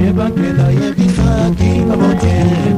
Yeba keda yebisa ki abote.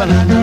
banana.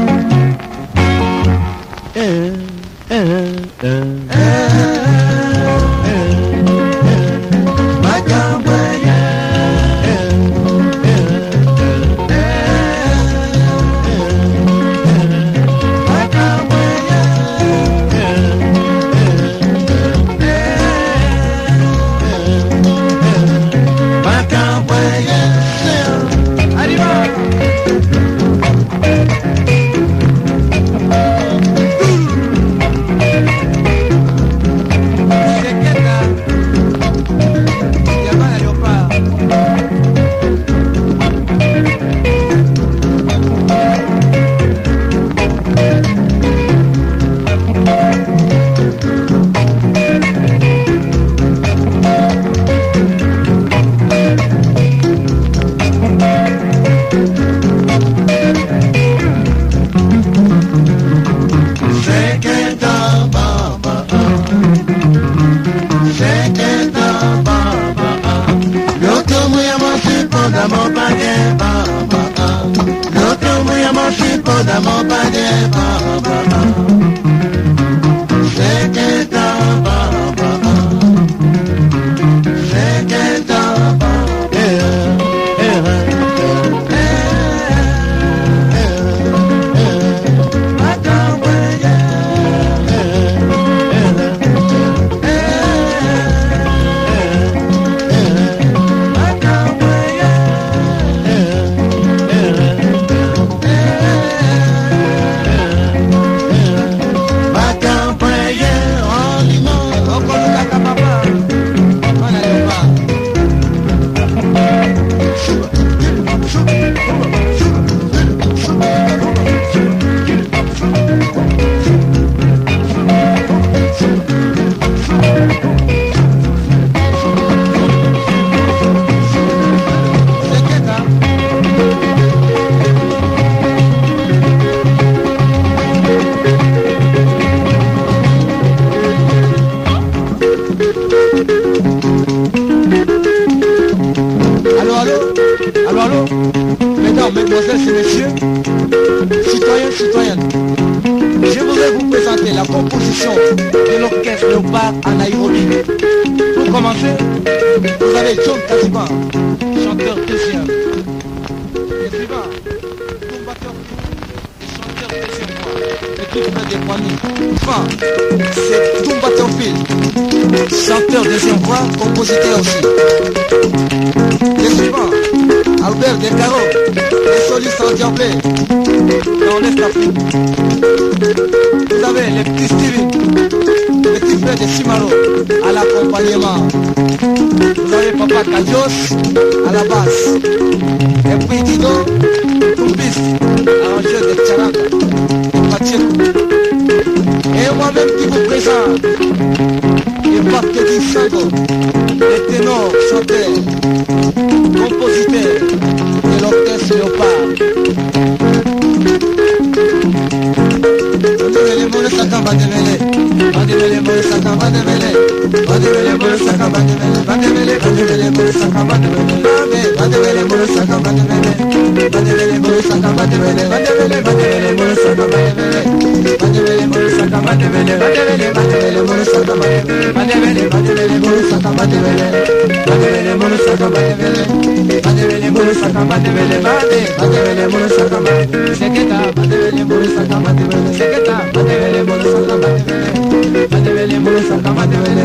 Allô, allô Mesdames, mesdemoiselles et messieurs, citoyens, citoyennes, je voudrais vous présenter la composition de l'orchestre Léopard à Nairobi. Pour commencer, vous avez John Katiba, chanteur deuxième. Katiba, combatteur chanteur deuxième voix, et tout près des poignées. Enfin, c'est Tumba Théophile, chanteur deuxième voix, compositeur aussi. Les suivants, Albert Descaro, les solistes en diablé, dans l'Est Afrique. Vous avez les petits Steven, les petits frères de Simaro à l'accompagnement. Vous avez Papa Kajos à la basse. Et puis Dido, Tumbis, arrangeur de Tcharanga, Pacheco. Et moi-même qui vous présente, et Barthédi Sango, Piano, chanteur, compositeur de l'orchestre Léopard. mulu saka bate bele bate bate bele mulu saka bate seketa bate bele mulu saka bate bele seketa bate bele mulu saka bate bele bate bele mulu saka bate bele